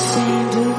same